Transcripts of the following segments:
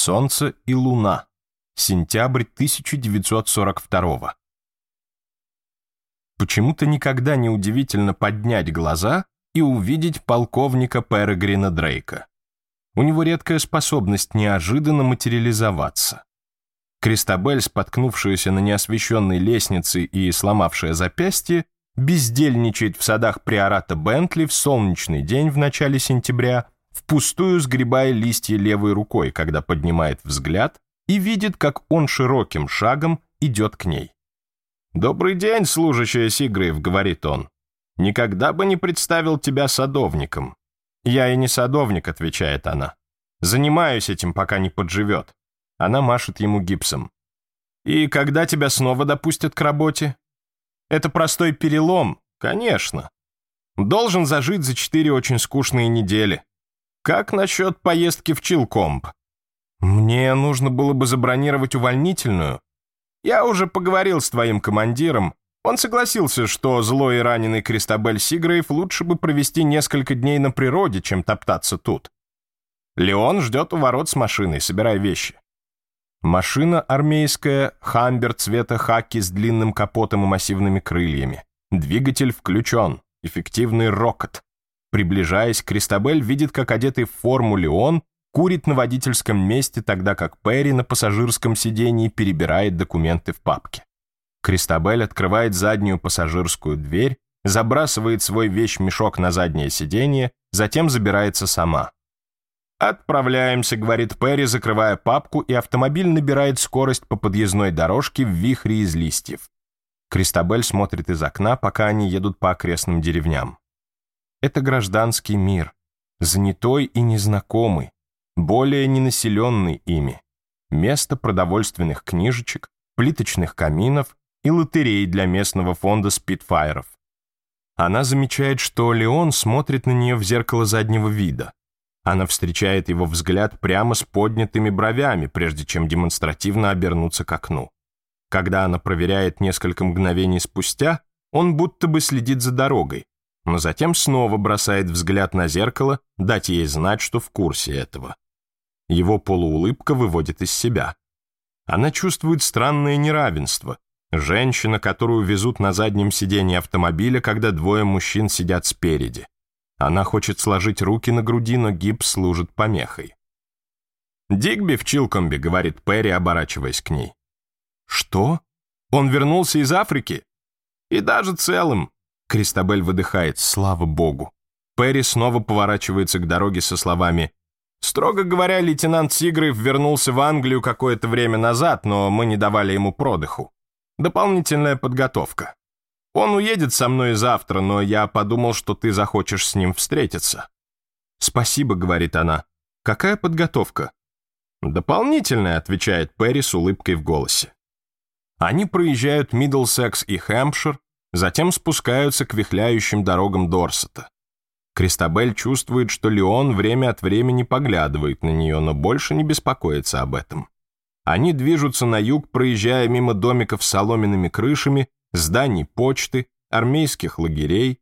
Солнце и Луна. Сентябрь 1942. Почему-то никогда не удивительно поднять глаза и увидеть полковника Перегрина Дрейка. У него редкая способность неожиданно материализоваться. Кристабель, споткнувшаяся на неосвещенной лестнице и сломавшая запястье, бездельничает в садах приората Бентли в солнечный день в начале сентября – впустую сгребая листья левой рукой, когда поднимает взгляд и видит, как он широким шагом идет к ней. «Добрый день, служащая Сигрыев», — говорит он. «Никогда бы не представил тебя садовником». «Я и не садовник», — отвечает она. «Занимаюсь этим, пока не подживет». Она машет ему гипсом. «И когда тебя снова допустят к работе?» «Это простой перелом, конечно. Должен зажить за четыре очень скучные недели. Как насчет поездки в Чилкомб? Мне нужно было бы забронировать увольнительную. Я уже поговорил с твоим командиром. Он согласился, что злой и раненый Кристабель Сигрейв лучше бы провести несколько дней на природе, чем топтаться тут. Леон ждет у ворот с машиной, собирая вещи. Машина армейская, хамбер цвета хаки с длинным капотом и массивными крыльями. Двигатель включен, эффективный рокот. Приближаясь, Кристабель видит, как одетый в форму Леон курит на водительском месте, тогда как Перри на пассажирском сидении перебирает документы в папке. Кристабель открывает заднюю пассажирскую дверь, забрасывает свой вещмешок на заднее сиденье, затем забирается сама. «Отправляемся», — говорит Перри, закрывая папку, и автомобиль набирает скорость по подъездной дорожке в вихре из листьев. Кристабель смотрит из окна, пока они едут по окрестным деревням. Это гражданский мир, занятой и незнакомый, более ненаселенный ими. Место продовольственных книжечек, плиточных каминов и лотерей для местного фонда спитфайров. Она замечает, что Леон смотрит на нее в зеркало заднего вида. Она встречает его взгляд прямо с поднятыми бровями, прежде чем демонстративно обернуться к окну. Когда она проверяет несколько мгновений спустя, он будто бы следит за дорогой, но затем снова бросает взгляд на зеркало, дать ей знать, что в курсе этого. Его полуулыбка выводит из себя. Она чувствует странное неравенство. Женщина, которую везут на заднем сидении автомобиля, когда двое мужчин сидят спереди. Она хочет сложить руки на груди, но гипс служит помехой. «Дигби в Чилкомбе», — говорит Перри, оборачиваясь к ней. «Что? Он вернулся из Африки?» «И даже целым», Кристабель выдыхает «Слава Богу!». Перри снова поворачивается к дороге со словами «Строго говоря, лейтенант Сигрыв вернулся в Англию какое-то время назад, но мы не давали ему продыху. Дополнительная подготовка. Он уедет со мной завтра, но я подумал, что ты захочешь с ним встретиться». «Спасибо», — говорит она. «Какая подготовка?» «Дополнительная», — отвечает Перри с улыбкой в голосе. Они проезжают Миддлсекс и Хэмпшир, затем спускаются к вихляющим дорогам Дорсета. Кристабель чувствует, что Леон время от времени поглядывает на нее, но больше не беспокоится об этом. Они движутся на юг, проезжая мимо домиков с соломенными крышами, зданий почты, армейских лагерей.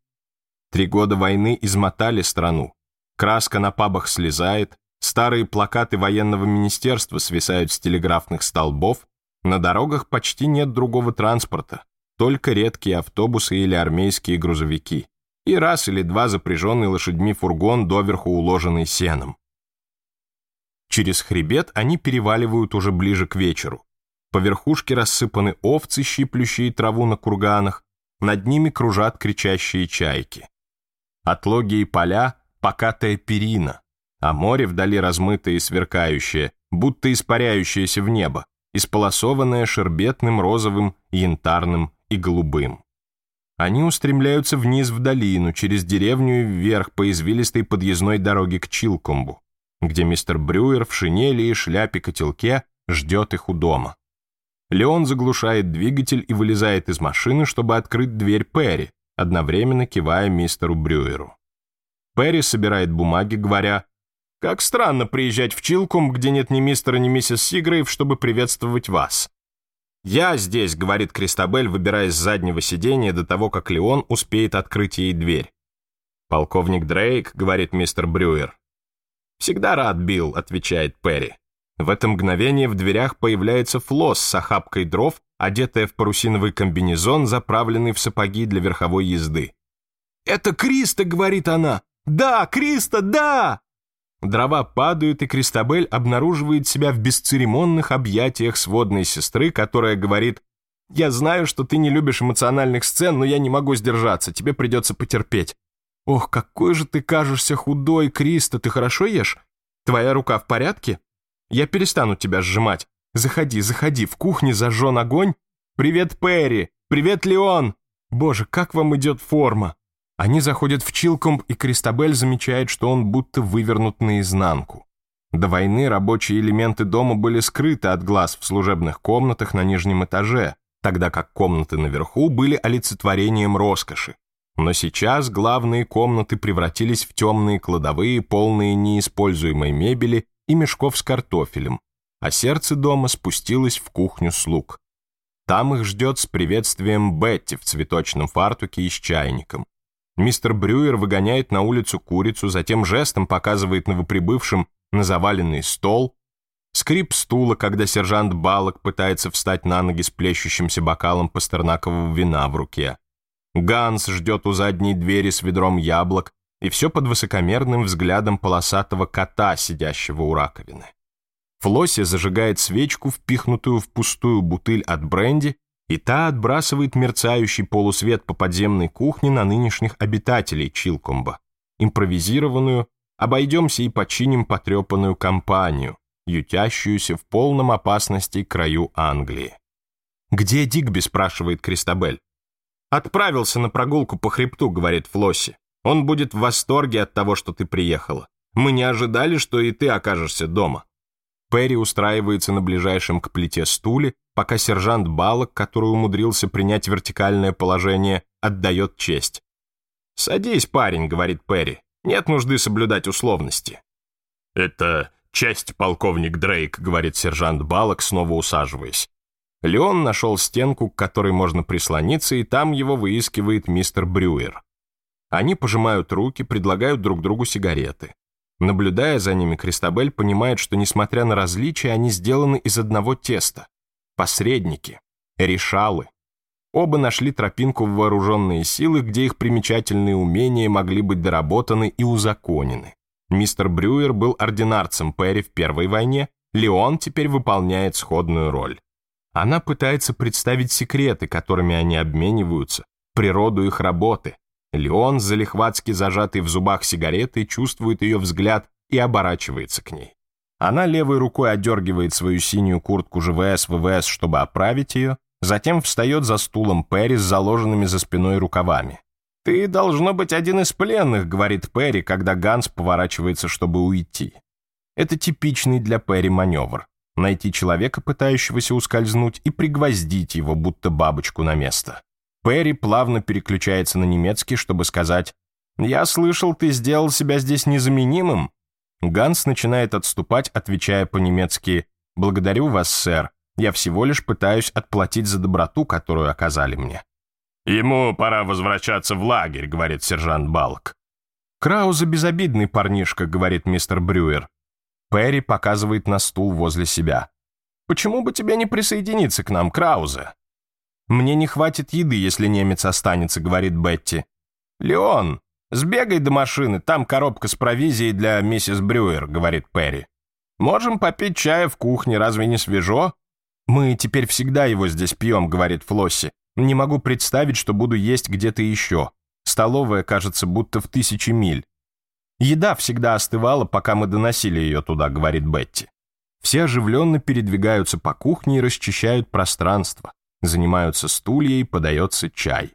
Три года войны измотали страну. Краска на пабах слезает, старые плакаты военного министерства свисают с телеграфных столбов, на дорогах почти нет другого транспорта только редкие автобусы или армейские грузовики, и раз или два запряженный лошадьми фургон, доверху уложенный сеном. Через хребет они переваливают уже ближе к вечеру. По верхушке рассыпаны овцы, щиплющие траву на курганах, над ними кружат кричащие чайки. Отлогие поля покатая перина, а море вдали размытое и сверкающее, будто испаряющееся в небо, исполосованное шербетным розовым янтарным и голубым. Они устремляются вниз в долину, через деревню и вверх по извилистой подъездной дороге к Чилкомбу, где мистер Брюер в шинели и шляпе-котелке ждет их у дома. Леон заглушает двигатель и вылезает из машины, чтобы открыть дверь Перри, одновременно кивая мистеру Брюеру. Перри собирает бумаги, говоря, «Как странно приезжать в Чилком, где нет ни мистера, ни миссис Сигрейв, чтобы приветствовать вас. «Я здесь», — говорит Кристабель, выбираясь с заднего сиденья до того, как Леон успеет открыть ей дверь. «Полковник Дрейк», — говорит мистер Брюер. «Всегда рад, Билл», — отвечает Перри. В это мгновение в дверях появляется Флосс с охапкой дров, одетая в парусиновый комбинезон, заправленный в сапоги для верховой езды. «Это Криста!» — говорит она. «Да, Криста, да!» Дрова падают, и Кристабель обнаруживает себя в бесцеремонных объятиях сводной сестры, которая говорит «Я знаю, что ты не любишь эмоциональных сцен, но я не могу сдержаться, тебе придется потерпеть». «Ох, какой же ты кажешься худой, Криста, ты хорошо ешь? Твоя рука в порядке? Я перестану тебя сжимать. Заходи, заходи, в кухне зажжен огонь. Привет, Перри! Привет, Леон! Боже, как вам идет форма!» Они заходят в Чилкомб, и Кристабель замечает, что он будто вывернут наизнанку. До войны рабочие элементы дома были скрыты от глаз в служебных комнатах на нижнем этаже, тогда как комнаты наверху были олицетворением роскоши. Но сейчас главные комнаты превратились в темные кладовые, полные неиспользуемой мебели и мешков с картофелем, а сердце дома спустилось в кухню слуг. Там их ждет с приветствием Бетти в цветочном фартуке и с чайником. Мистер Брюер выгоняет на улицу курицу, затем жестом показывает новоприбывшим на заваленный стол. Скрип стула, когда сержант Балок пытается встать на ноги с плещущимся бокалом пастернакового вина в руке. Ганс ждет у задней двери с ведром яблок, и все под высокомерным взглядом полосатого кота, сидящего у раковины. Флосси зажигает свечку, впихнутую в пустую бутыль от бренди, и та отбрасывает мерцающий полусвет по подземной кухне на нынешних обитателей Чилкомба, импровизированную «Обойдемся и починим потрепанную компанию», ютящуюся в полном опасности краю Англии. «Где Дигби?» — спрашивает Кристабель. «Отправился на прогулку по хребту», — говорит Флосси. «Он будет в восторге от того, что ты приехала. Мы не ожидали, что и ты окажешься дома». Перри устраивается на ближайшем к плите стуле, пока сержант Балок, который умудрился принять вертикальное положение, отдает честь. «Садись, парень», — говорит Перри. «Нет нужды соблюдать условности». «Это честь, полковник Дрейк», — говорит сержант Балок, снова усаживаясь. Леон нашел стенку, к которой можно прислониться, и там его выискивает мистер Брюер. Они пожимают руки, предлагают друг другу сигареты. Наблюдая за ними, Кристабель понимает, что, несмотря на различия, они сделаны из одного теста. Посредники. Решалы. Оба нашли тропинку в вооруженные силы, где их примечательные умения могли быть доработаны и узаконены. Мистер Брюер был ординарцем Перри в Первой войне, Леон теперь выполняет сходную роль. Она пытается представить секреты, которыми они обмениваются, природу их работы, Леон, залихватски зажатый в зубах сигареты, чувствует ее взгляд и оборачивается к ней. Она левой рукой одергивает свою синюю куртку ЖВС ВВС, чтобы оправить ее, затем встает за стулом Перри с заложенными за спиной рукавами. «Ты, должно быть, один из пленных», — говорит Перри, когда Ганс поворачивается, чтобы уйти. Это типичный для Перри маневр — найти человека, пытающегося ускользнуть, и пригвоздить его, будто бабочку на место. Перри плавно переключается на немецкий, чтобы сказать «Я слышал, ты сделал себя здесь незаменимым». Ганс начинает отступать, отвечая по-немецки «Благодарю вас, сэр. Я всего лишь пытаюсь отплатить за доброту, которую оказали мне». «Ему пора возвращаться в лагерь», — говорит сержант Балк. «Крауза безобидный парнишка», — говорит мистер Брюер. Перри показывает на стул возле себя. «Почему бы тебе не присоединиться к нам, Крауза?» «Мне не хватит еды, если немец останется», — говорит Бетти. «Леон, сбегай до машины, там коробка с провизией для миссис Брюер», — говорит Перри. «Можем попить чая в кухне, разве не свежо?» «Мы теперь всегда его здесь пьем», — говорит Флосси. «Не могу представить, что буду есть где-то еще. Столовая, кажется, будто в тысячи миль». «Еда всегда остывала, пока мы доносили ее туда», — говорит Бетти. Все оживленно передвигаются по кухне и расчищают пространство занимаются стулья и подается чай.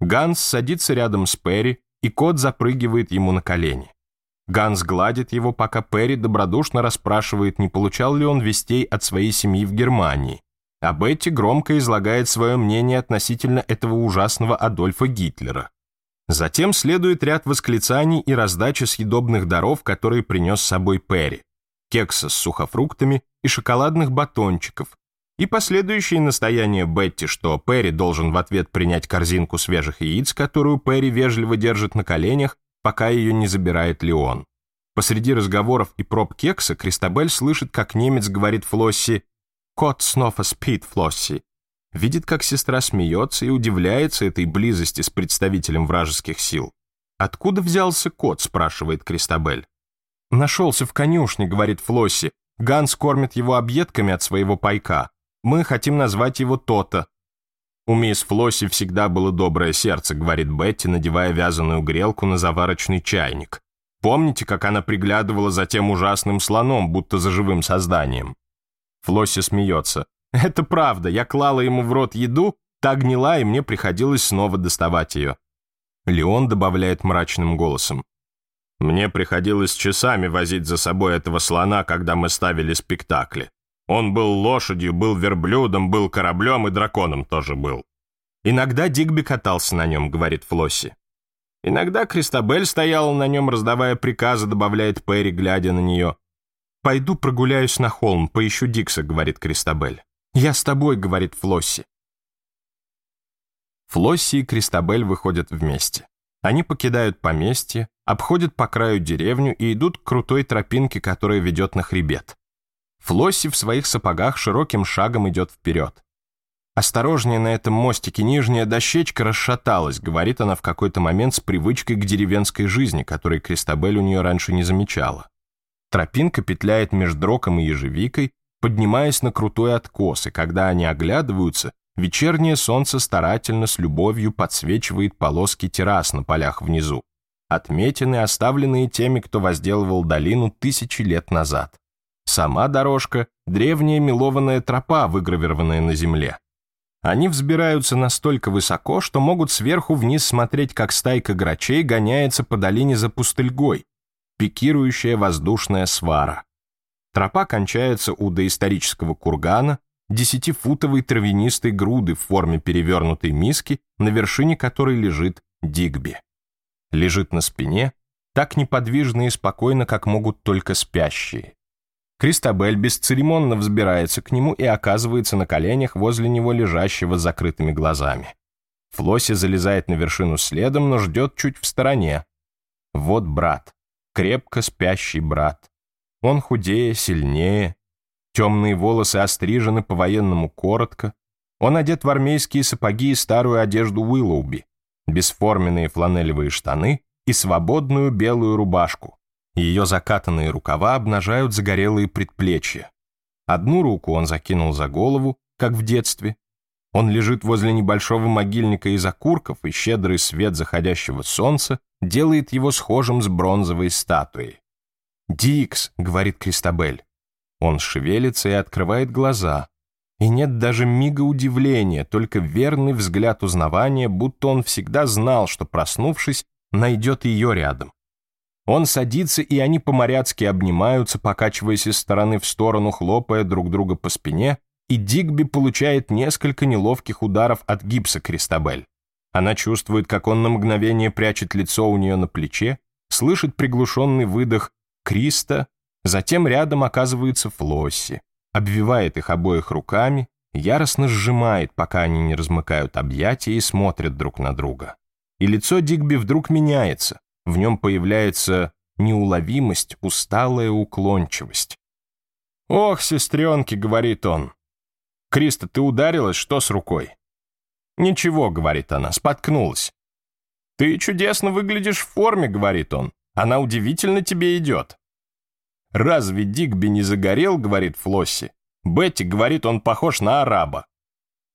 Ганс садится рядом с Перри, и кот запрыгивает ему на колени. Ганс гладит его, пока Перри добродушно расспрашивает, не получал ли он вестей от своей семьи в Германии. А Бетти громко излагает свое мнение относительно этого ужасного Адольфа Гитлера. Затем следует ряд восклицаний и раздача съедобных даров, которые принес с собой Перри. Кекса с сухофруктами и шоколадных батончиков, и последующие настояния Бетти, что Перри должен в ответ принять корзинку свежих яиц, которую Перри вежливо держит на коленях, пока ее не забирает Леон. Посреди разговоров и проб кекса Кристабель слышит, как немец говорит Флосси «Кот снова спит, Флосси». Видит, как сестра смеется и удивляется этой близости с представителем вражеских сил. «Откуда взялся кот?» — спрашивает Кристабель. «Нашелся в конюшне», — говорит Флосси. «Ганс кормит его объедками от своего пайка». Мы хотим назвать его то-то». «У мисс Флосси всегда было доброе сердце», — говорит Бетти, надевая вязаную грелку на заварочный чайник. «Помните, как она приглядывала за тем ужасным слоном, будто за живым созданием?» Флосси смеется. «Это правда, я клала ему в рот еду, та гнила, и мне приходилось снова доставать ее». Леон добавляет мрачным голосом. «Мне приходилось часами возить за собой этого слона, когда мы ставили спектакли. Он был лошадью, был верблюдом, был кораблем и драконом тоже был. Иногда Дигби катался на нем, говорит Флосси. Иногда Кристабель стояла на нем, раздавая приказы, добавляет Перри, глядя на нее. «Пойду прогуляюсь на холм, поищу Дикса», — говорит Кристабель. «Я с тобой», — говорит Флосси. Флосси и Кристабель выходят вместе. Они покидают поместье, обходят по краю деревню и идут к крутой тропинке, которая ведет на хребет. Флосси в своих сапогах широким шагом идет вперед. «Осторожнее на этом мостике, нижняя дощечка расшаталась», говорит она в какой-то момент с привычкой к деревенской жизни, которой Кристабель у нее раньше не замечала. Тропинка петляет между роком и ежевикой, поднимаясь на крутой откос, и когда они оглядываются, вечернее солнце старательно с любовью подсвечивает полоски террас на полях внизу, отметины, оставленные теми, кто возделывал долину тысячи лет назад. Сама дорожка – древняя мелованная тропа, выгравированная на земле. Они взбираются настолько высоко, что могут сверху вниз смотреть, как стайка грачей гоняется по долине за пустыльгой, пикирующая воздушная свара. Тропа кончается у доисторического кургана, десятифутовой травянистой груды в форме перевернутой миски, на вершине которой лежит Дигби. Лежит на спине, так неподвижно и спокойно, как могут только спящие. Кристабель бесцеремонно взбирается к нему и оказывается на коленях возле него лежащего с закрытыми глазами. Флосси залезает на вершину следом, но ждет чуть в стороне. Вот брат, крепко спящий брат. Он худее, сильнее. Темные волосы острижены по-военному коротко. Он одет в армейские сапоги и старую одежду Уиллоуби, бесформенные фланелевые штаны и свободную белую рубашку, ее закатанные рукава обнажают загорелые предплечья. Одну руку он закинул за голову, как в детстве. Он лежит возле небольшого могильника из окурков, и щедрый свет заходящего солнца делает его схожим с бронзовой статуей. «Дикс», — говорит Кристабель. Он шевелится и открывает глаза. И нет даже мига удивления, только верный взгляд узнавания, будто он всегда знал, что, проснувшись, найдет ее рядом. Он садится, и они по-моряцки обнимаются, покачиваясь из стороны в сторону, хлопая друг друга по спине, и Дигби получает несколько неловких ударов от гипса Кристабель. Она чувствует, как он на мгновение прячет лицо у нее на плече, слышит приглушенный выдох Криста, затем рядом оказывается Флосси, обвивает их обоих руками, яростно сжимает, пока они не размыкают объятия и смотрят друг на друга. И лицо Дигби вдруг меняется. В нем появляется неуловимость, усталая уклончивость. «Ох, сестренки», — говорит он. «Криста, ты ударилась? Что с рукой?» «Ничего», — говорит она, — споткнулась. «Ты чудесно выглядишь в форме», — говорит он. «Она удивительно тебе идет». «Разве Дигби не загорел?» — говорит Флосси. «Бетти, — говорит, — он похож на араба».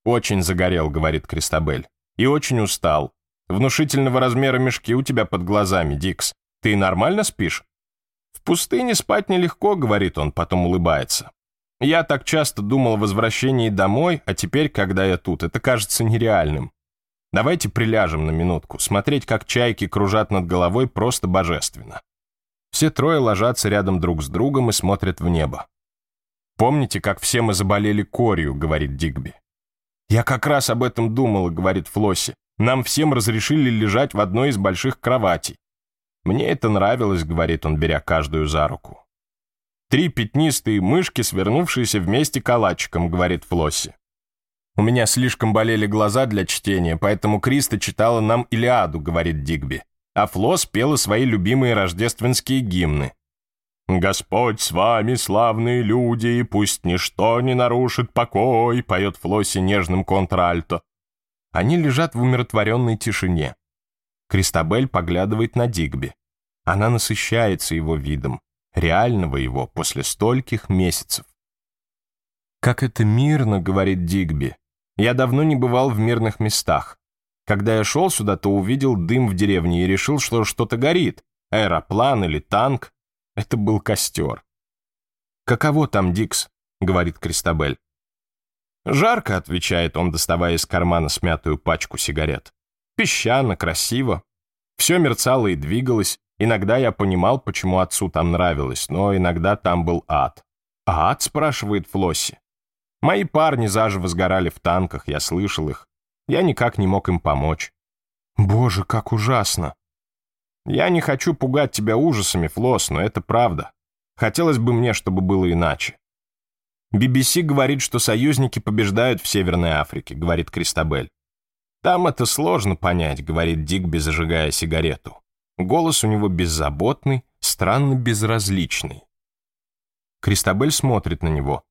«Очень загорел», — говорит Кристабель. «И очень устал. Внушительного размера мешки у тебя под глазами, Дикс. Ты нормально спишь?» «В пустыне спать нелегко», — говорит он, потом улыбается. «Я так часто думал о возвращении домой, а теперь, когда я тут, это кажется нереальным. Давайте приляжем на минутку. Смотреть, как чайки кружат над головой, просто божественно». Все трое ложатся рядом друг с другом и смотрят в небо. «Помните, как все мы заболели корью?» — говорит Дигби. «Я как раз об этом думала», — говорит Флосси. Нам всем разрешили лежать в одной из больших кроватей. Мне это нравилось, говорит он, беря каждую за руку. Три пятнистые мышки, свернувшиеся вместе калачиком, говорит Флосси. У меня слишком болели глаза для чтения, поэтому Криста читала нам Илиаду, говорит Дигби. А Флос пела свои любимые рождественские гимны. «Господь с вами, славные люди, и пусть ничто не нарушит покой», поет Флосси нежным контральто. Они лежат в умиротворенной тишине. Кристабель поглядывает на Дигби. Она насыщается его видом, реального его после стольких месяцев. «Как это мирно», — говорит Дигби. «Я давно не бывал в мирных местах. Когда я шел сюда, то увидел дым в деревне и решил, что что-то горит. Аэроплан или танк. Это был костер». «Каково там, Дикс?» — говорит Кристабель. «Жарко», — отвечает он, доставая из кармана смятую пачку сигарет. «Песчано, красиво. Все мерцало и двигалось. Иногда я понимал, почему отцу там нравилось, но иногда там был ад». Ад?» — спрашивает Флосси. «Мои парни заживо сгорали в танках, я слышал их. Я никак не мог им помочь». «Боже, как ужасно!» «Я не хочу пугать тебя ужасами, Флосс, но это правда. Хотелось бы мне, чтобы было иначе. BBC говорит, что союзники побеждают в Северной Африке, говорит Кристабель. Там это сложно понять, говорит Дик, зажигая сигарету. Голос у него беззаботный, странно безразличный. Кристабель смотрит на него.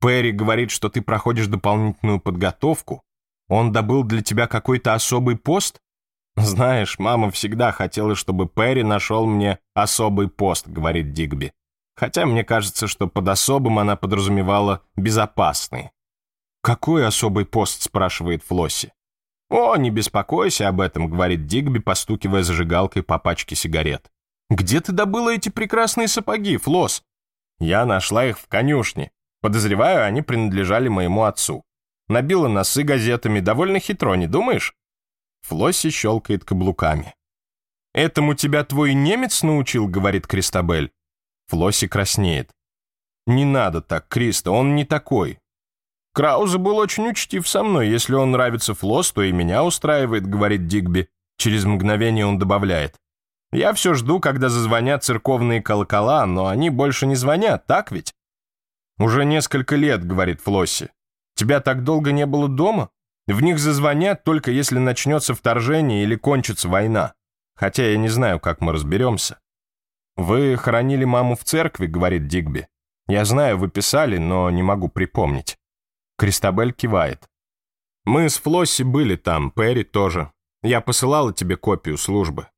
Перри говорит, что ты проходишь дополнительную подготовку. Он добыл для тебя какой-то особый пост? Знаешь, мама всегда хотела, чтобы Перри нашел мне особый пост, говорит Дигби хотя мне кажется, что под особым она подразумевала «безопасный». «Какой особый пост?» — спрашивает Флосси. «О, не беспокойся об этом», — говорит Дигби, постукивая зажигалкой по пачке сигарет. «Где ты добыла эти прекрасные сапоги, Флосс?» «Я нашла их в конюшне. Подозреваю, они принадлежали моему отцу. Набила носы газетами, довольно хитро, не думаешь?» Флосси щелкает каблуками. «Этому тебя твой немец научил?» — говорит Кристабель. Флосси краснеет. «Не надо так, Криста, он не такой». «Краузе был очень учтив со мной. Если он нравится Флос, то и меня устраивает», — говорит Дигби. Через мгновение он добавляет. «Я все жду, когда зазвонят церковные колокола, но они больше не звонят, так ведь?» «Уже несколько лет», — говорит Флосси. «Тебя так долго не было дома? В них зазвонят только если начнется вторжение или кончится война. Хотя я не знаю, как мы разберемся». «Вы хоронили маму в церкви», — говорит Дигби. «Я знаю, вы писали, но не могу припомнить». Кристабель кивает. «Мы с Флосси были там, Перри тоже. Я посылала тебе копию службы».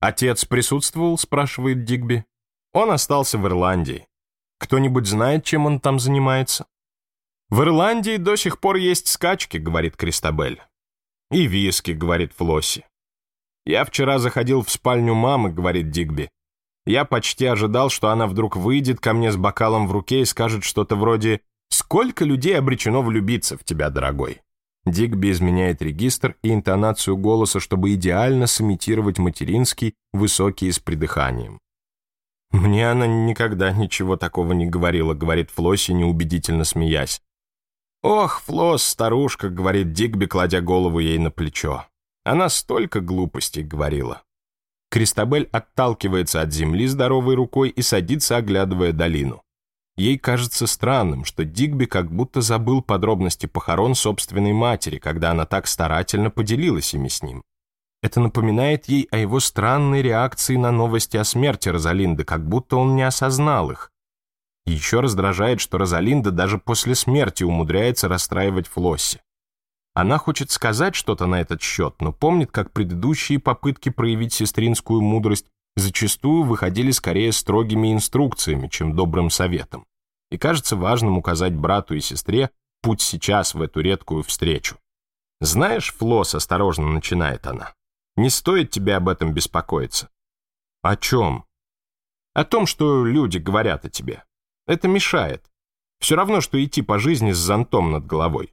«Отец присутствовал?» — спрашивает Дигби. «Он остался в Ирландии. Кто-нибудь знает, чем он там занимается?» «В Ирландии до сих пор есть скачки», — говорит Кристабель. «И виски», — говорит Флосси. «Я вчера заходил в спальню мамы», — говорит Дигби. Я почти ожидал, что она вдруг выйдет ко мне с бокалом в руке и скажет что-то вроде «Сколько людей обречено влюбиться в тебя, дорогой?» Дигби изменяет регистр и интонацию голоса, чтобы идеально сымитировать материнский, высокий с придыханием. «Мне она никогда ничего такого не говорила», — говорит Флосси, неубедительно смеясь. «Ох, Флос, старушка», — говорит Дигби, кладя голову ей на плечо. «Она столько глупостей говорила». Кристабель отталкивается от земли здоровой рукой и садится, оглядывая долину. Ей кажется странным, что Дигби как будто забыл подробности похорон собственной матери, когда она так старательно поделилась ими с ним. Это напоминает ей о его странной реакции на новости о смерти Розалинды, как будто он не осознал их. Еще раздражает, что Розалинда даже после смерти умудряется расстраивать Флосси. А она хочет сказать что-то на этот счет, но помнит, как предыдущие попытки проявить сестринскую мудрость зачастую выходили скорее строгими инструкциями, чем добрым советом. И кажется важным указать брату и сестре путь сейчас в эту редкую встречу. «Знаешь, Флос, — осторожно начинает она, — не стоит тебе об этом беспокоиться». «О чем?» «О том, что люди говорят о тебе. Это мешает. Все равно, что идти по жизни с зонтом над головой.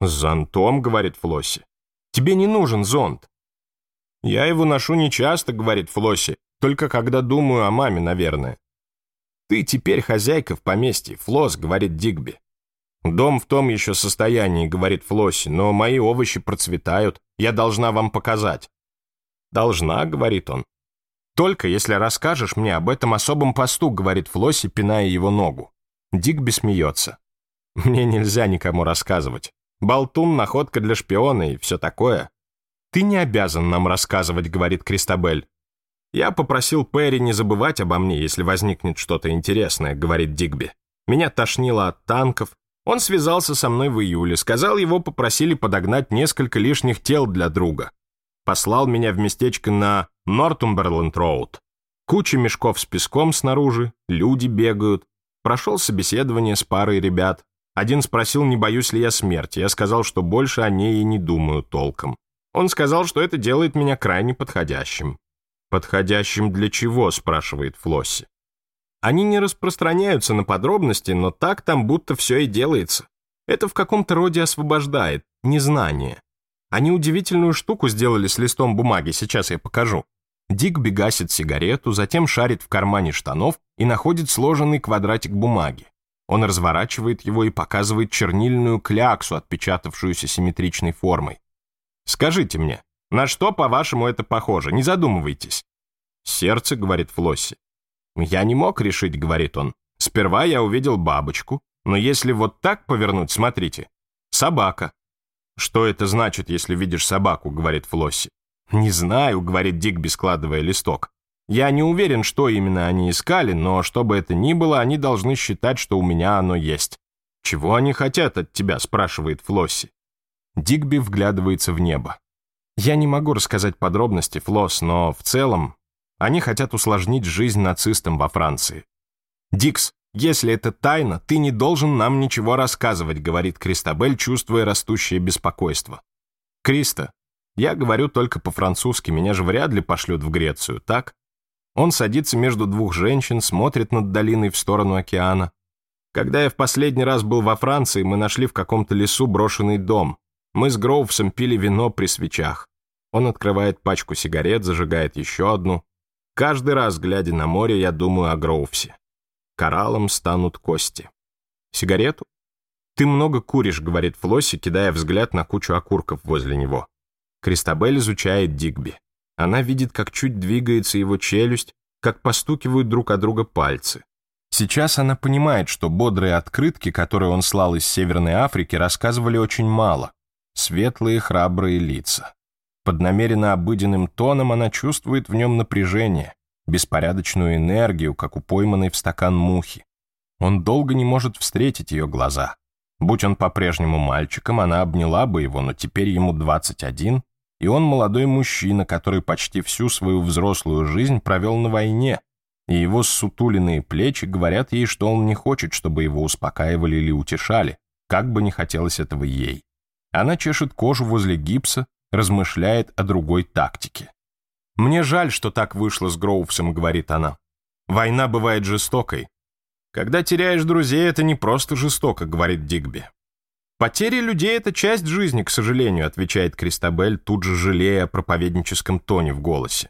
Зонтом», — говорит Флосси. «Тебе не нужен зонт». «Я его ношу нечасто», — говорит Флосси, «только когда думаю о маме, наверное». «Ты теперь хозяйка в поместье, Флосс», — говорит Дигби. «Дом в том еще состоянии», — говорит Флосси, «но мои овощи процветают, я должна вам показать». «Должна», — говорит он. «Только если расскажешь мне об этом особом посту», — говорит Флосси, пиная его ногу. Дигби смеется. «Мне нельзя никому рассказывать. Болтун, находка для шпиона и все такое. Ты не обязан нам рассказывать, говорит Кристабель. Я попросил Перри не забывать обо мне, если возникнет что-то интересное, говорит Дигби. Меня тошнило от танков. Он связался со мной в июле, сказал, его попросили подогнать несколько лишних тел для друга. Послал меня в местечко на Нортумберленд-Роуд. Куча мешков с песком снаружи, люди бегают. Прошел собеседование с парой ребят. Один спросил, не боюсь ли я смерти. Я сказал, что больше о ней и не думаю толком. Он сказал, что это делает меня крайне подходящим. «Подходящим для чего?» – спрашивает Флосси. Они не распространяются на подробности, но так там будто все и делается. Это в каком-то роде освобождает, незнание. Они удивительную штуку сделали с листом бумаги, сейчас я покажу. Дик гасит сигарету, затем шарит в кармане штанов и находит сложенный квадратик бумаги. Он разворачивает его и показывает чернильную кляксу, отпечатавшуюся симметричной формой. «Скажите мне, на что, по-вашему, это похоже? Не задумывайтесь». «Сердце», — говорит Флосси. «Я не мог решить», — говорит он. «Сперва я увидел бабочку, но если вот так повернуть, смотрите. Собака». «Что это значит, если видишь собаку?» — говорит Флосси. «Не знаю», — говорит Дик, бескладывая листок. Я не уверен, что именно они искали, но что бы это ни было, они должны считать, что у меня оно есть. «Чего они хотят от тебя?» – спрашивает Флосси. Дигби вглядывается в небо. «Я не могу рассказать подробности, Флосс, но в целом они хотят усложнить жизнь нацистам во Франции. «Дикс, если это тайна, ты не должен нам ничего рассказывать», говорит Кристабель, чувствуя растущее беспокойство. «Криста, я говорю только по-французски, меня же вряд ли пошлют в Грецию, так?» Он садится между двух женщин, смотрит над долиной в сторону океана. Когда я в последний раз был во Франции, мы нашли в каком-то лесу брошенный дом. Мы с Гроувсом пили вино при свечах. Он открывает пачку сигарет, зажигает еще одну. Каждый раз, глядя на море, я думаю о Гроувсе. Кораллом станут кости. Сигарету? «Ты много куришь», — говорит Флосси, кидая взгляд на кучу окурков возле него. Кристабель изучает Дигби. Она видит, как чуть двигается его челюсть, как постукивают друг о друга пальцы. Сейчас она понимает, что бодрые открытки, которые он слал из Северной Африки, рассказывали очень мало. Светлые, храбрые лица. Под намеренно обыденным тоном она чувствует в нем напряжение, беспорядочную энергию, как у пойманной в стакан мухи. Он долго не может встретить ее глаза. Будь он по-прежнему мальчиком, она обняла бы его, но теперь ему 21, и он молодой мужчина, который почти всю свою взрослую жизнь провел на войне, и его сутуленные плечи говорят ей, что он не хочет, чтобы его успокаивали или утешали, как бы не хотелось этого ей. Она чешет кожу возле гипса, размышляет о другой тактике. «Мне жаль, что так вышло с Гроувсом», — говорит она. «Война бывает жестокой». «Когда теряешь друзей, это не просто жестоко», — говорит Дигби. «Потери людей — это часть жизни, к сожалению», — отвечает Кристабель, тут же жалея о проповедническом тоне в голосе.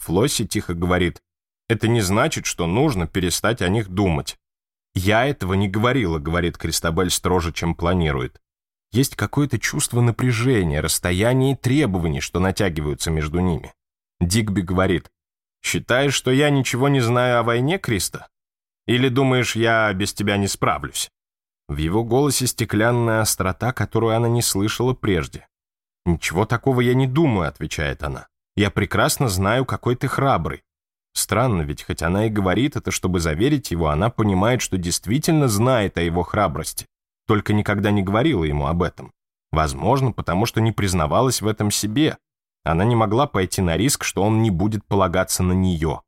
Флосси тихо говорит, «Это не значит, что нужно перестать о них думать». «Я этого не говорила», — говорит Кристабель строже, чем планирует. Есть какое-то чувство напряжения, расстояния и требований, что натягиваются между ними. Дигби говорит, «Считаешь, что я ничего не знаю о войне, Криста? Или думаешь, я без тебя не справлюсь?» В его голосе стеклянная острота, которую она не слышала прежде. «Ничего такого я не думаю», — отвечает она. «Я прекрасно знаю, какой ты храбрый». Странно, ведь хоть она и говорит это, чтобы заверить его, она понимает, что действительно знает о его храбрости, только никогда не говорила ему об этом. Возможно, потому что не признавалась в этом себе. Она не могла пойти на риск, что он не будет полагаться на нее.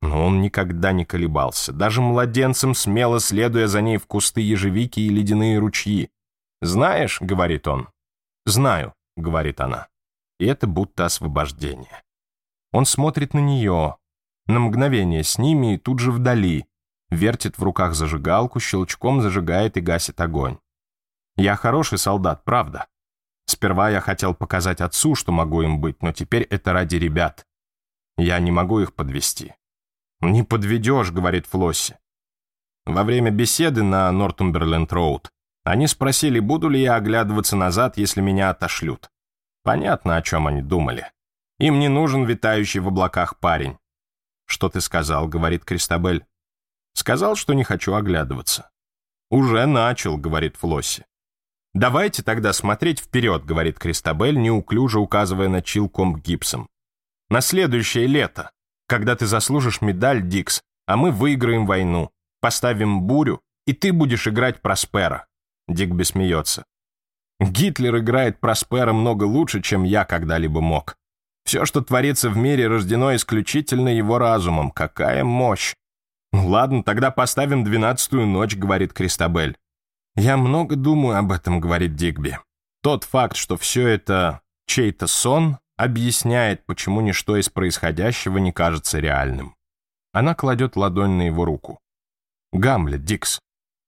Но он никогда не колебался. Даже младенцем смело следуя за ней в кусты ежевики и ледяные ручьи. «Знаешь», — говорит он. «Знаю», — говорит она. И это будто освобождение. Он смотрит на нее, на мгновение с ними и тут же вдали, вертит в руках зажигалку, щелчком зажигает и гасит огонь. Я хороший солдат, правда. Сперва я хотел показать отцу, что могу им быть, но теперь это ради ребят. Я не могу их подвести. «Не подведешь», — говорит Флосси. Во время беседы на Нортумберленд-Роуд они спросили, буду ли я оглядываться назад, если меня отошлют. Понятно, о чем они думали. Им не нужен витающий в облаках парень. «Что ты сказал?» — говорит Кристабель. «Сказал, что не хочу оглядываться». «Уже начал», — говорит Флосси. «Давайте тогда смотреть вперед», — говорит Кристабель, неуклюже указывая на Чилком Гипсом. «На следующее лето. Когда ты заслужишь медаль, Дикс, а мы выиграем войну, поставим бурю, и ты будешь играть Проспера». Дигби смеется. «Гитлер играет Проспера много лучше, чем я когда-либо мог. Все, что творится в мире, рождено исключительно его разумом. Какая мощь!» ну «Ладно, тогда поставим двенадцатую ночь», — говорит Кристабель. «Я много думаю об этом», — говорит Дигби. «Тот факт, что все это чей-то сон, объясняет, почему ничто из происходящего не кажется реальным. Она кладет ладонь на его руку. «Гамлет, Дикс,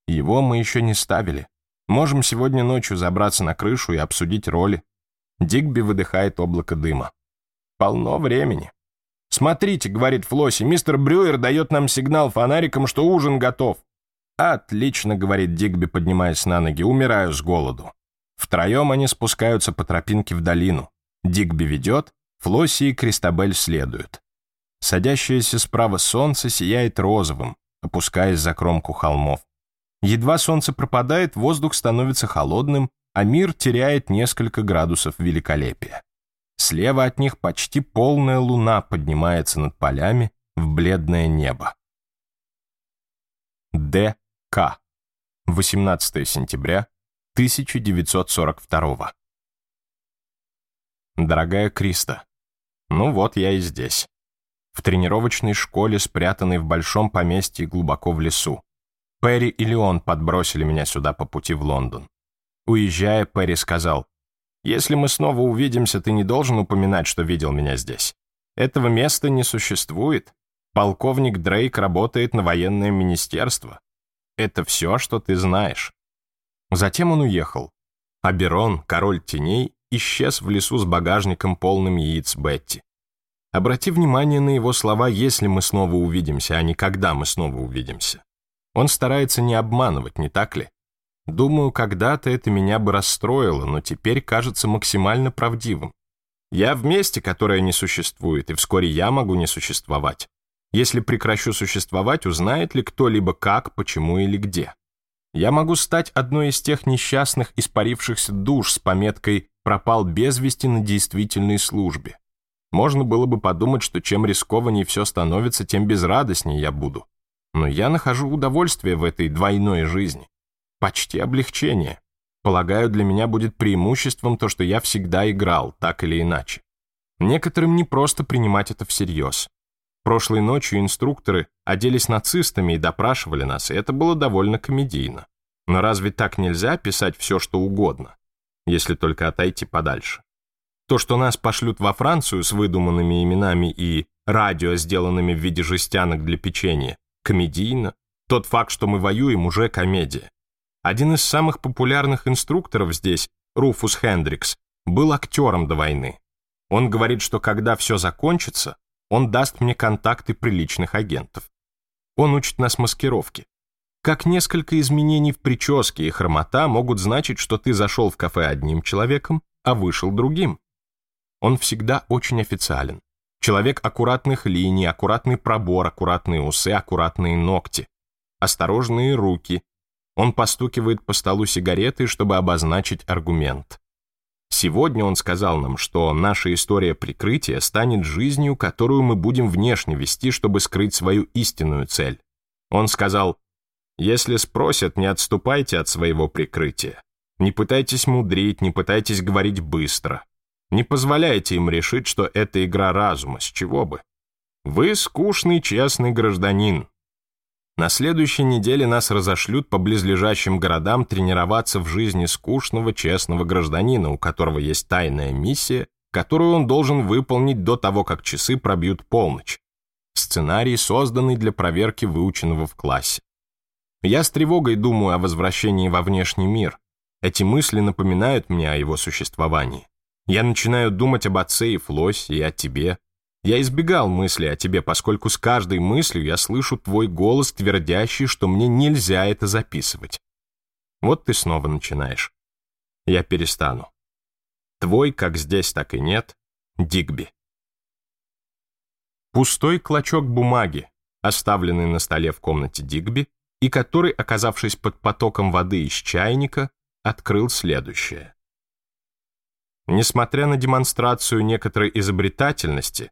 его мы еще не ставили. Можем сегодня ночью забраться на крышу и обсудить роли». Дигби выдыхает облако дыма. «Полно времени». «Смотрите», — говорит Флосси, — «мистер Брюер дает нам сигнал фонариком, что ужин готов». «Отлично», — говорит Дигби, поднимаясь на ноги, — «умираю с голоду». Втроем они спускаются по тропинке в долину. Дигби ведет, Флосси и Кристабель следуют. Садящееся справа солнце сияет розовым, опускаясь за кромку холмов. Едва солнце пропадает, воздух становится холодным, а мир теряет несколько градусов великолепия. Слева от них почти полная луна поднимается над полями в бледное небо. Д.К. 18 сентября 1942 Дорогая Криста, ну вот я и здесь. В тренировочной школе, спрятанной в большом поместье глубоко в лесу. Перри и Леон подбросили меня сюда по пути в Лондон. Уезжая, Перри сказал, «Если мы снова увидимся, ты не должен упоминать, что видел меня здесь. Этого места не существует. Полковник Дрейк работает на военное министерство. Это все, что ты знаешь». Затем он уехал. Аберон, король теней, исчез в лесу с багажником полным яиц Бетти. Обрати внимание на его слова «если мы снова увидимся», а не «когда мы снова увидимся». Он старается не обманывать, не так ли? Думаю, когда-то это меня бы расстроило, но теперь кажется максимально правдивым. Я в месте, которое не существует, и вскоре я могу не существовать. Если прекращу существовать, узнает ли кто-либо как, почему или где. Я могу стать одной из тех несчастных испарившихся душ с пометкой пропал без вести на действительной службе. Можно было бы подумать, что чем рискованнее все становится, тем безрадостнее я буду. Но я нахожу удовольствие в этой двойной жизни. Почти облегчение. Полагаю, для меня будет преимуществом то, что я всегда играл, так или иначе. Некоторым не просто принимать это всерьез. Прошлой ночью инструкторы оделись нацистами и допрашивали нас, и это было довольно комедийно. Но разве так нельзя писать все, что угодно? если только отойти подальше. То, что нас пошлют во Францию с выдуманными именами и радио, сделанными в виде жестянок для печенья, комедийно. Тот факт, что мы воюем, уже комедия. Один из самых популярных инструкторов здесь, Руфус Хендрикс, был актером до войны. Он говорит, что когда все закончится, он даст мне контакты приличных агентов. Он учит нас маскировке. Как несколько изменений в прическе и хромота могут значить, что ты зашел в кафе одним человеком, а вышел другим. Он всегда очень официален. Человек аккуратных линий, аккуратный пробор, аккуратные усы, аккуратные ногти, осторожные руки. Он постукивает по столу сигареты, чтобы обозначить аргумент. Сегодня он сказал нам, что наша история прикрытия станет жизнью, которую мы будем внешне вести, чтобы скрыть свою истинную цель. Он сказал, если спросят, не отступайте от своего прикрытия. Не пытайтесь мудрить, не пытайтесь говорить быстро. Не позволяйте им решить, что это игра разума, с чего бы. Вы скучный, честный гражданин. На следующей неделе нас разошлют по близлежащим городам тренироваться в жизни скучного, честного гражданина, у которого есть тайная миссия, которую он должен выполнить до того, как часы пробьют полночь. Сценарий, созданный для проверки выученного в классе. Я с тревогой думаю о возвращении во внешний мир. Эти мысли напоминают мне о его существовании. Я начинаю думать об отце и Флосе, и о тебе. Я избегал мысли о тебе, поскольку с каждой мыслью я слышу твой голос, твердящий, что мне нельзя это записывать. Вот ты снова начинаешь. Я перестану. Твой, как здесь, так и нет, Дигби. Пустой клочок бумаги, оставленный на столе в комнате Дигби, и который, оказавшись под потоком воды из чайника, открыл следующее. Несмотря на демонстрацию некоторой изобретательности,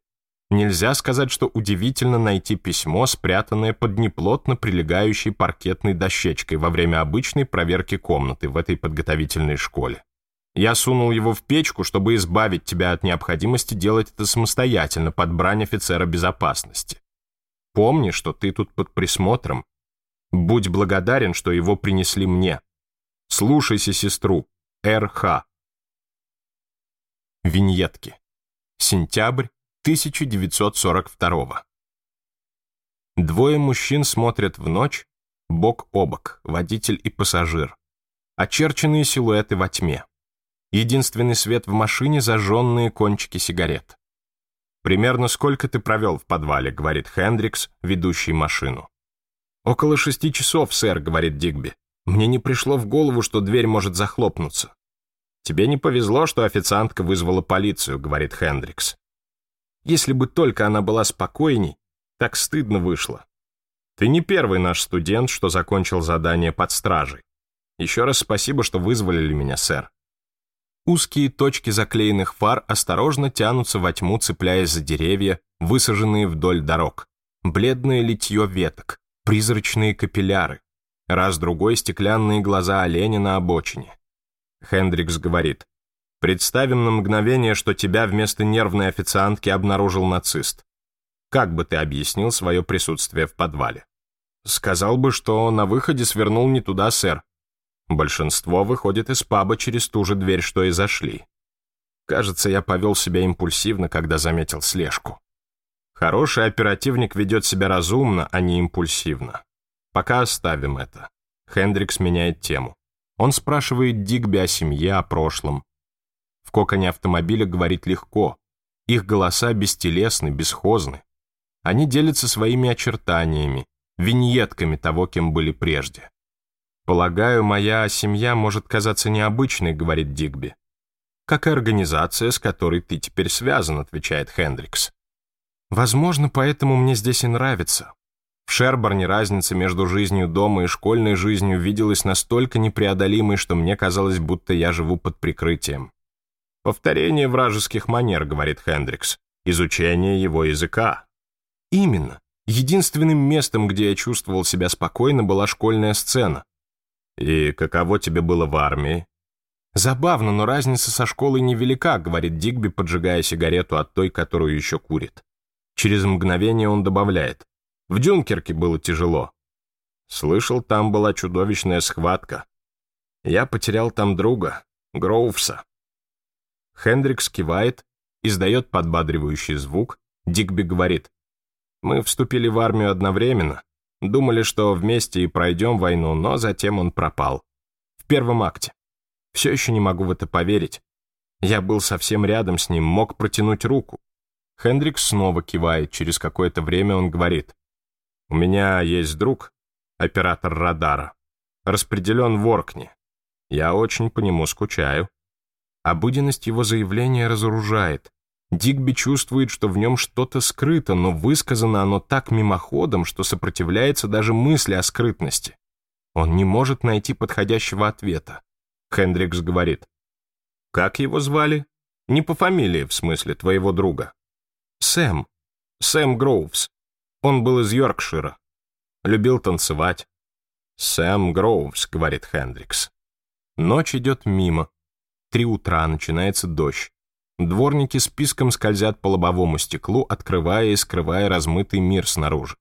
нельзя сказать, что удивительно найти письмо, спрятанное под неплотно прилегающей паркетной дощечкой во время обычной проверки комнаты в этой подготовительной школе. Я сунул его в печку, чтобы избавить тебя от необходимости делать это самостоятельно под брань офицера безопасности. Помни, что ты тут под присмотром, Будь благодарен, что его принесли мне. Слушайся сестру. Р.Х. Виньетки. Сентябрь 1942. Двое мужчин смотрят в ночь, бок о бок, водитель и пассажир. Очерченные силуэты во тьме. Единственный свет в машине — зажженные кончики сигарет. «Примерно сколько ты провел в подвале?» — говорит Хендрикс, ведущий машину. «Около шести часов, сэр», — говорит Дигби. «Мне не пришло в голову, что дверь может захлопнуться». «Тебе не повезло, что официантка вызвала полицию», — говорит Хендрикс. «Если бы только она была спокойней, так стыдно вышло. Ты не первый наш студент, что закончил задание под стражей. Еще раз спасибо, что вызволили меня, сэр». Узкие точки заклеенных фар осторожно тянутся во тьму, цепляясь за деревья, высаженные вдоль дорог. Бледное литье веток, призрачные капилляры, раз другой стеклянные глаза оленя на обочине. Хендрикс говорит, «Представим на мгновение, что тебя вместо нервной официантки обнаружил нацист. Как бы ты объяснил свое присутствие в подвале?» «Сказал бы, что на выходе свернул не туда, сэр. Большинство выходит из паба через ту же дверь, что и зашли. Кажется, я повел себя импульсивно, когда заметил слежку». Хороший оперативник ведет себя разумно, а не импульсивно. Пока оставим это. Хендрикс меняет тему. Он спрашивает Дигби о семье, о прошлом. В коконе автомобиля говорит легко. Их голоса бестелесны, бесхозны. Они делятся своими очертаниями, виньетками того, кем были прежде. «Полагаю, моя семья может казаться необычной», — говорит Дигби. «Как и организация, с которой ты теперь связан», — отвечает Хендрикс. Возможно, поэтому мне здесь и нравится. В Шерборне разница между жизнью дома и школьной жизнью виделась настолько непреодолимой, что мне казалось, будто я живу под прикрытием. «Повторение вражеских манер», — говорит Хендрикс, — «изучение его языка». Именно. Единственным местом, где я чувствовал себя спокойно, была школьная сцена. «И каково тебе было в армии?» «Забавно, но разница со школой невелика», — говорит Дигби, поджигая сигарету от той, которую еще курит. Через мгновение он добавляет. В Дюнкерке было тяжело. Слышал, там была чудовищная схватка. Я потерял там друга, Гроувса. Хендрикс кивает, издает подбадривающий звук. Дигби говорит. Мы вступили в армию одновременно. Думали, что вместе и пройдем войну, но затем он пропал. В первом акте. Все еще не могу в это поверить. Я был совсем рядом с ним, мог протянуть руку. Хендрик снова кивает. Через какое-то время он говорит. «У меня есть друг, оператор радара. Распределен в Оркне. Я очень по нему скучаю». Обыденность его заявления разоружает. Дигби чувствует, что в нем что-то скрыто, но высказано оно так мимоходом, что сопротивляется даже мысли о скрытности. Он не может найти подходящего ответа. Хендрикс говорит. «Как его звали?» «Не по фамилии, в смысле, твоего друга». Сэм. Сэм Гроувс. Он был из Йоркшира. Любил танцевать. «Сэм Гроувс», — говорит Хендрикс. Ночь идет мимо. Три утра, начинается дождь. Дворники списком скользят по лобовому стеклу, открывая и скрывая размытый мир снаружи.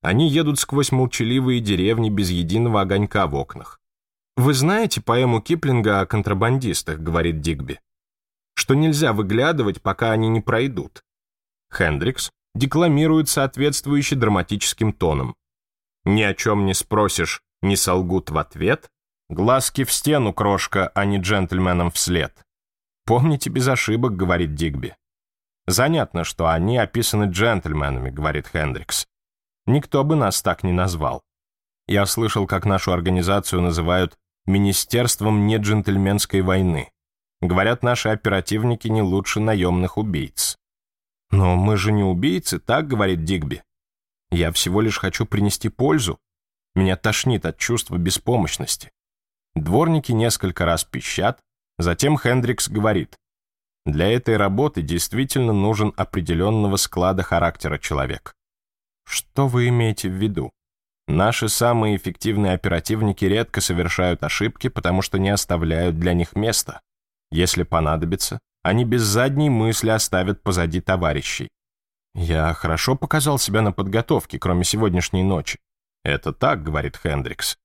Они едут сквозь молчаливые деревни без единого огонька в окнах. «Вы знаете поэму Киплинга о контрабандистах», — говорит Дигби, «что нельзя выглядывать, пока они не пройдут. Хендрикс декламирует соответствующий драматическим тоном. «Ни о чем не спросишь, не солгут в ответ. Глазки в стену, крошка, а не джентльменам вслед». «Помните без ошибок», — говорит Дигби. «Занятно, что они описаны джентльменами», — говорит Хендрикс. «Никто бы нас так не назвал. Я слышал, как нашу организацию называют «Министерством неджентльменской войны». Говорят, наши оперативники не лучше наемных убийц. «Но мы же не убийцы, так?» — говорит Дигби. «Я всего лишь хочу принести пользу. Меня тошнит от чувства беспомощности». Дворники несколько раз пищат, затем Хендрикс говорит. «Для этой работы действительно нужен определенного склада характера человек». «Что вы имеете в виду?» Наши самые эффективные оперативники редко совершают ошибки, потому что не оставляют для них места. Если понадобится, они без задней мысли оставят позади товарищей. Я хорошо показал себя на подготовке, кроме сегодняшней ночи. Это так, говорит Хендрикс.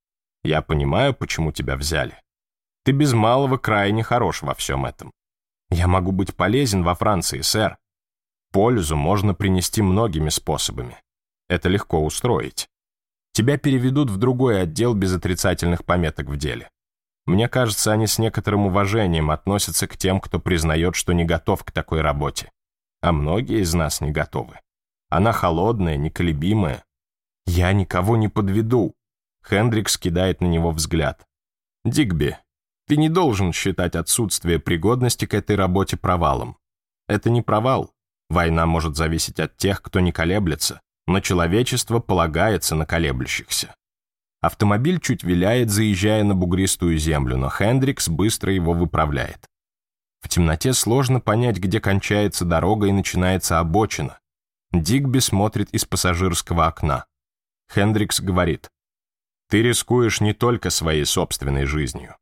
Я понимаю, почему тебя взяли. Ты без малого крайне хорош во всем этом. Я могу быть полезен во Франции, сэр. Пользу можно принести многими способами. Это легко устроить. Тебя переведут в другой отдел без отрицательных пометок в деле. Мне кажется, они с некоторым уважением относятся к тем, кто признает, что не готов к такой работе. А многие из нас не готовы. Она холодная, неколебимая. Я никого не подведу. Хендрикс кидает на него взгляд. Дигби, ты не должен считать отсутствие пригодности к этой работе провалом. Это не провал. Война может зависеть от тех, кто не колеблется, но человечество полагается на колеблющихся. Автомобиль чуть виляет, заезжая на бугристую землю, но Хендрикс быстро его выправляет. В темноте сложно понять, где кончается дорога и начинается обочина. Дигби смотрит из пассажирского окна. Хендрикс говорит, «Ты рискуешь не только своей собственной жизнью.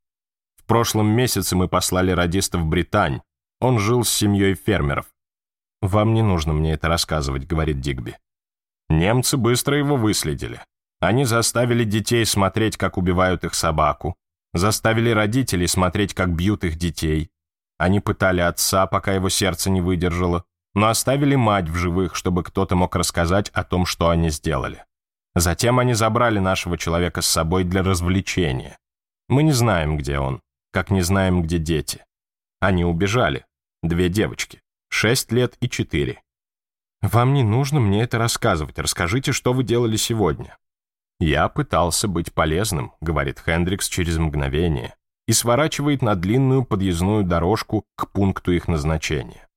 В прошлом месяце мы послали радиста в Британь. Он жил с семьей фермеров. «Вам не нужно мне это рассказывать», — говорит Дигби. Немцы быстро его выследили. Они заставили детей смотреть, как убивают их собаку. Заставили родителей смотреть, как бьют их детей. Они пытали отца, пока его сердце не выдержало, но оставили мать в живых, чтобы кто-то мог рассказать о том, что они сделали. Затем они забрали нашего человека с собой для развлечения. Мы не знаем, где он, как не знаем, где дети. Они убежали. Две девочки. Шесть лет и четыре. «Вам не нужно мне это рассказывать. Расскажите, что вы делали сегодня». «Я пытался быть полезным», — говорит Хендрикс через мгновение, и сворачивает на длинную подъездную дорожку к пункту их назначения.